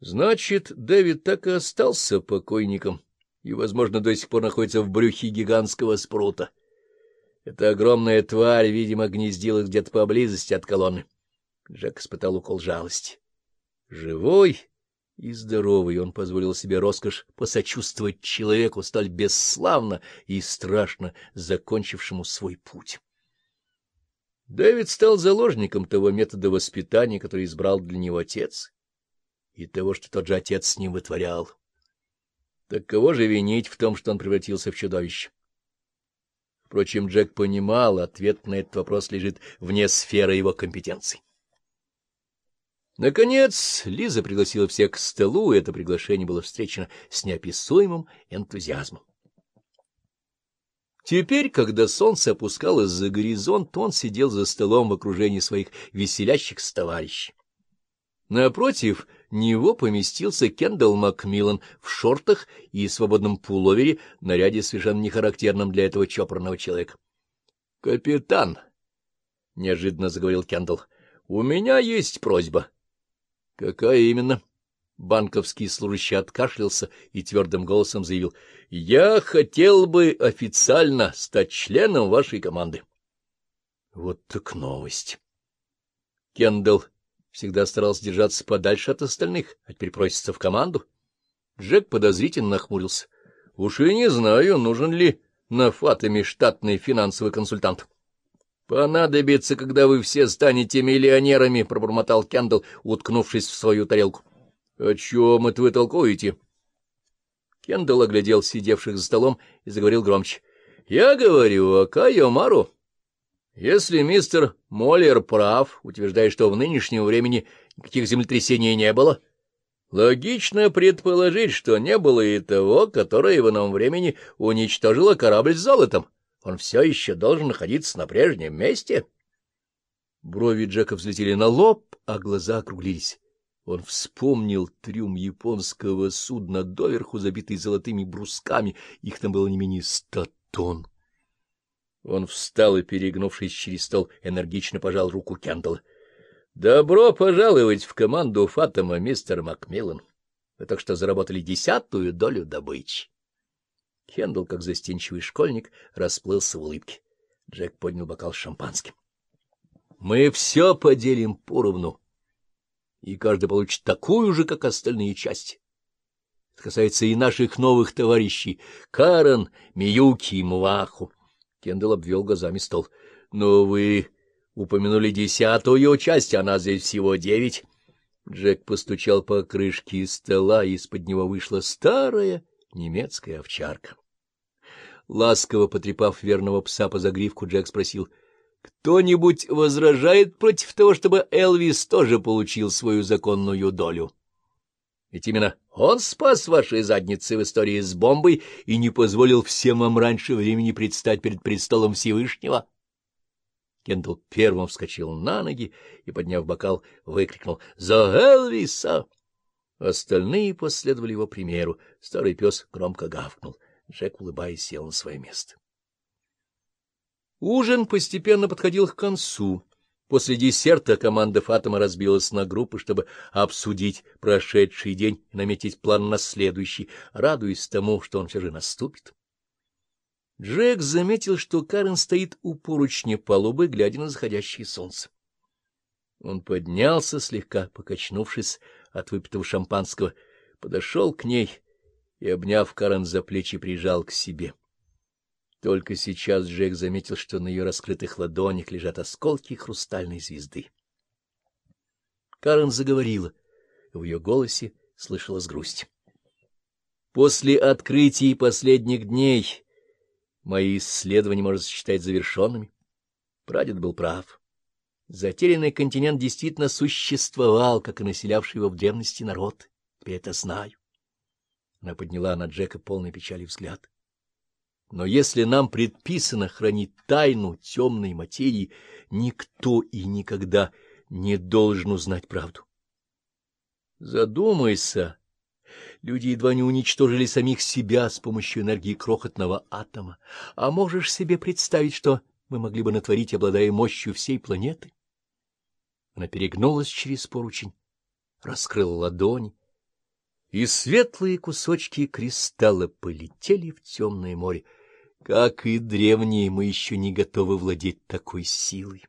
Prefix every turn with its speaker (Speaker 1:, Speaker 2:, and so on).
Speaker 1: Значит, Дэвид так и остался покойником и, возможно, до сих пор находится в брюхе гигантского спрута. Эта огромная тварь, видимо, гнездилась где-то поблизости от колонны. Джек испытал укол жалости. Живой и здоровый он позволил себе роскошь посочувствовать человеку, столь бесславно и страшно закончившему свой путь. Дэвид стал заложником того метода воспитания, который избрал для него отец, и того, что тот же отец с ним вытворял. Так кого же винить в том, что он превратился в чудовище? Впрочем, Джек понимал, ответ на этот вопрос лежит вне сферы его компетенций. Наконец, Лиза пригласила всех к столу, и это приглашение было встречено с неописуемым энтузиазмом. Теперь, когда солнце опускалось за горизонт, он сидел за столом в окружении своих веселящихся товарищей. Напротив него поместился Кендалл Макмиллан в шортах и свободном пуловере, наряде совершенно нехарактерном для этого чопорного человека. — Капитан, — неожиданно заговорил Кендалл, — у меня есть просьба. — Какая именно? Банковский служащий откашлялся и твердым голосом заявил. — Я хотел бы официально стать членом вашей команды. Вот так новость. Кендалл всегда старался держаться подальше от остальных, а теперь просится в команду. Джек подозрительно нахмурился. — Уж и не знаю, нужен ли на Фатами штатный финансовый консультант. — Понадобится, когда вы все станете миллионерами, — пробормотал Кендалл, уткнувшись в свою тарелку. — О чем это вы толкуете? Кендалл оглядел сидевших за столом и заговорил громче. — Я говорю о Кайо Мару. Если мистер Моллер прав, утверждая, что в нынешнем времени никаких землетрясений не было, логично предположить, что не было и того, которое в ином времени уничтожило корабль с золотом. Он все еще должен находиться на прежнем месте. Брови Джека взлетели на лоб, а глаза округлились. Он вспомнил трюм японского судна, доверху забитый золотыми брусками. Их там было не менее ста тонн. Он встал и, перегнувшись через стол, энергично пожал руку Кендалла. — Добро пожаловать в команду Фатома, мистер Макмиллан. Вы только что заработали десятую долю добычи. Кендалл, как застенчивый школьник, расплылся в улыбке. Джек поднял бокал с шампанским. — Мы все поделим поровну, и каждый получит такую же, как остальные части. Это касается и наших новых товарищей — Карен, Миюки и Мваху. Кендалл обвел глазами стол. — Но вы упомянули десятую часть, а нас здесь всего девять. Джек постучал по крышке стола, и из-под него вышла старая немецкая овчарка. Ласково потрепав верного пса по загривку, Джек спросил, — Кто-нибудь возражает против того, чтобы Элвис тоже получил свою законную долю? — ведь именно он спас ваши задницы в истории с бомбой и не позволил всем вам раньше времени предстать перед престолом Всевышнего. Кендалл первым вскочил на ноги и, подняв бокал, выкрикнул «За Элвиса!». Остальные последовали его примеру. Старый пес громко гавкнул. Джек, улыбаясь, сел на свое место. Ужин постепенно подходил к концу. После десерта команда Фатома разбилась на группы, чтобы обсудить прошедший день и наметить план на следующий, радуясь тому, что он все же наступит. Джек заметил, что Карен стоит у поручня палубы, глядя на заходящее солнце. Он поднялся, слегка покачнувшись от выпитого шампанского, подошел к ней и, обняв Карен за плечи, прижал к себе. Только сейчас Джек заметил, что на ее раскрытых ладонях лежат осколки хрустальной звезды. Карен заговорила, в ее голосе слышалась грусть. После открытий последних дней мои исследования можно считать завершенными. Прадед был прав. Затерянный континент действительно существовал, как и населявший его в древности народ. Теперь это знаю. Она подняла на Джека полный печали взгляд. Но если нам предписано хранить тайну темной материи, никто и никогда не должен узнать правду. Задумайся, люди едва не уничтожили самих себя с помощью энергии крохотного атома. А можешь себе представить, что мы могли бы натворить, обладая мощью всей планеты? Она перегнулась через поручень, раскрыла ладони, и светлые кусочки кристалла полетели в темное море. Как и древние, мы еще не готовы владеть такой силой.